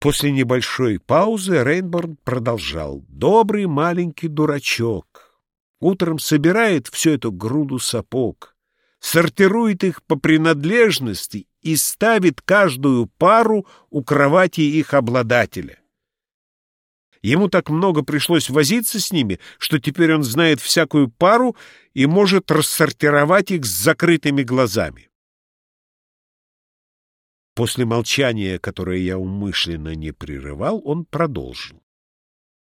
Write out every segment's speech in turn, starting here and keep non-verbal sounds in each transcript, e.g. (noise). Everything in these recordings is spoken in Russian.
После небольшой паузы Рейнборн продолжал. «Добрый маленький дурачок. Утром собирает всю эту груду сапог, сортирует их по принадлежности и ставит каждую пару у кровати их обладателя. Ему так много пришлось возиться с ними, что теперь он знает всякую пару и может рассортировать их с закрытыми глазами. После молчания, которое я умышленно не прерывал, он продолжил.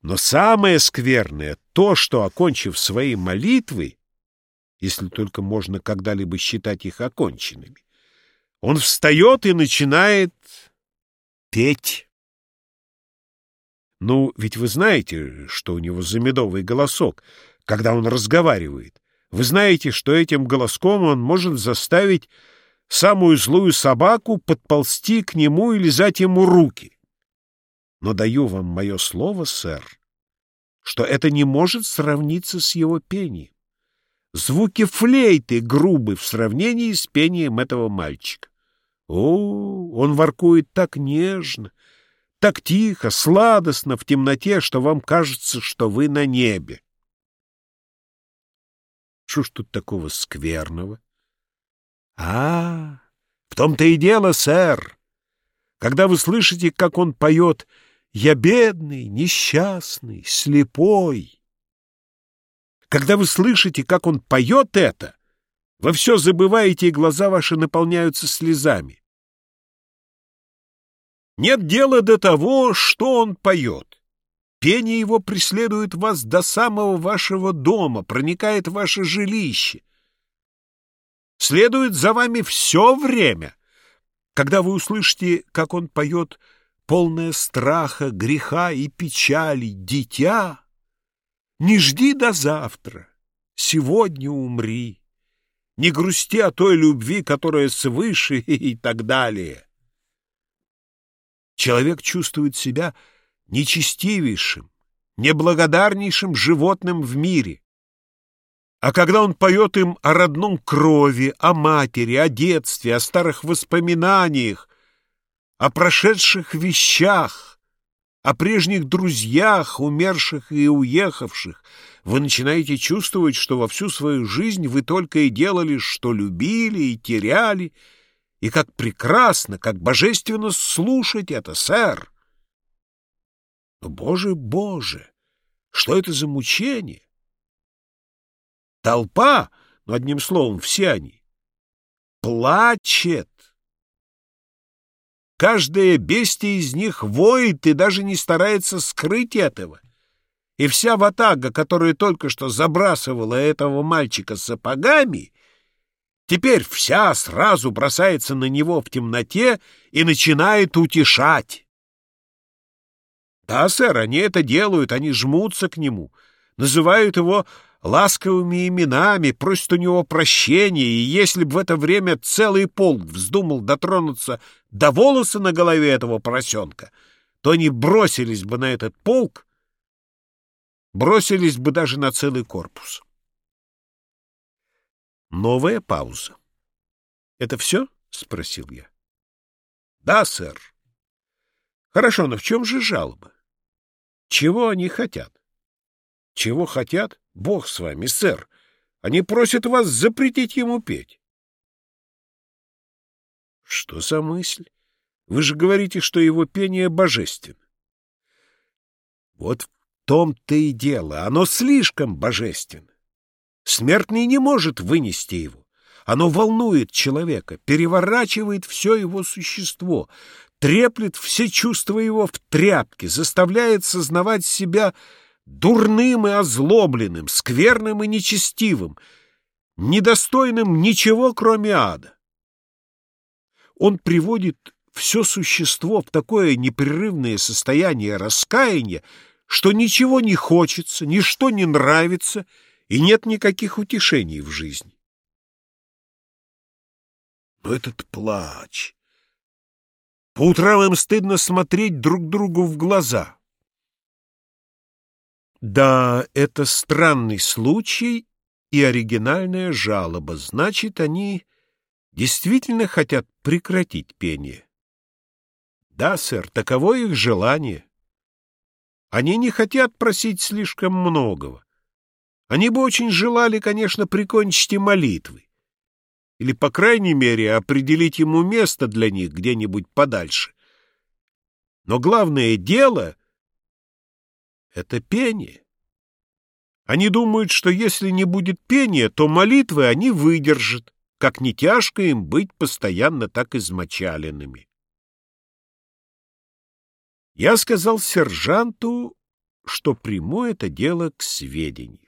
Но самое скверное — то, что, окончив свои молитвы, если только можно когда-либо считать их оконченными, он встает и начинает петь. Ну, ведь вы знаете, что у него за медовый голосок, когда он разговаривает. Вы знаете, что этим голоском он может заставить самую злую собаку подползти к нему и лизать ему руки. Но даю вам мое слово, сэр, что это не может сравниться с его пением. Звуки флейты грубы в сравнении с пением этого мальчика. О, он воркует так нежно, так тихо, сладостно в темноте, что вам кажется, что вы на небе. Что ж тут такого скверного? А, в том-то и дело, сэр. Когда вы слышите, как он поет «Я бедный, несчастный, слепой», когда вы слышите, как он поет это, вы все забываете, и глаза ваши наполняются слезами. Нет дела до того, что он поет. Пение его преследует вас до самого вашего дома, проникает в ваше жилище следует за вами все время. Когда вы услышите, как он поет полное страха, греха и печали, дитя, не жди до завтра, сегодня умри, не грусти о той любви, которая свыше (laughs) и так далее. Человек чувствует себя нечестивейшим, неблагодарнейшим животным в мире. А когда он поет им о родном крови, о матери, о детстве, о старых воспоминаниях, о прошедших вещах, о прежних друзьях, умерших и уехавших, вы начинаете чувствовать, что во всю свою жизнь вы только и делали, что любили и теряли, и как прекрасно, как божественно слушать это, сэр. Но, Боже, Боже, что это за мучение? Толпа, ну, одним словом, все они, плачет. Каждое бестие из них воет и даже не старается скрыть этого. И вся ватага, которая только что забрасывала этого мальчика сапогами, теперь вся сразу бросается на него в темноте и начинает утешать. Да, сэр, они это делают, они жмутся к нему, называют его ласковыми именами, просит у него прощения, и если бы в это время целый полк вздумал дотронуться до волоса на голове этого поросенка, то они бросились бы на этот полк, бросились бы даже на целый корпус. Новая пауза. «Это все?» — спросил я. «Да, сэр». «Хорошо, но в чем же жалоба? Чего они хотят?» «Чего хотят? Бог с вами, сэр. Они просят вас запретить ему петь. Что за мысль? Вы же говорите, что его пение божественно. Вот в том-то и дело. Оно слишком божественно. Смертный не может вынести его. Оно волнует человека, переворачивает все его существо, треплет все чувства его в тряпке, заставляет сознавать себя дурным и озлобленным, скверным и нечестивым, недостойным ничего, кроме ада. Он приводит все существо в такое непрерывное состояние раскаяния, что ничего не хочется, ничто не нравится и нет никаких утешений в жизни. Но этот плач... По утрам им стыдно смотреть друг другу в глаза — да, это странный случай и оригинальная жалоба. Значит, они действительно хотят прекратить пение. Да, сэр, таково их желание. Они не хотят просить слишком многого. Они бы очень желали, конечно, прикончить и молитвы. Или, по крайней мере, определить ему место для них где-нибудь подальше. Но главное дело — это пение. Они думают, что если не будет пения, то молитвы они выдержат, как не тяжко им быть постоянно так измочаленными. Я сказал сержанту, что приму это дело к сведению.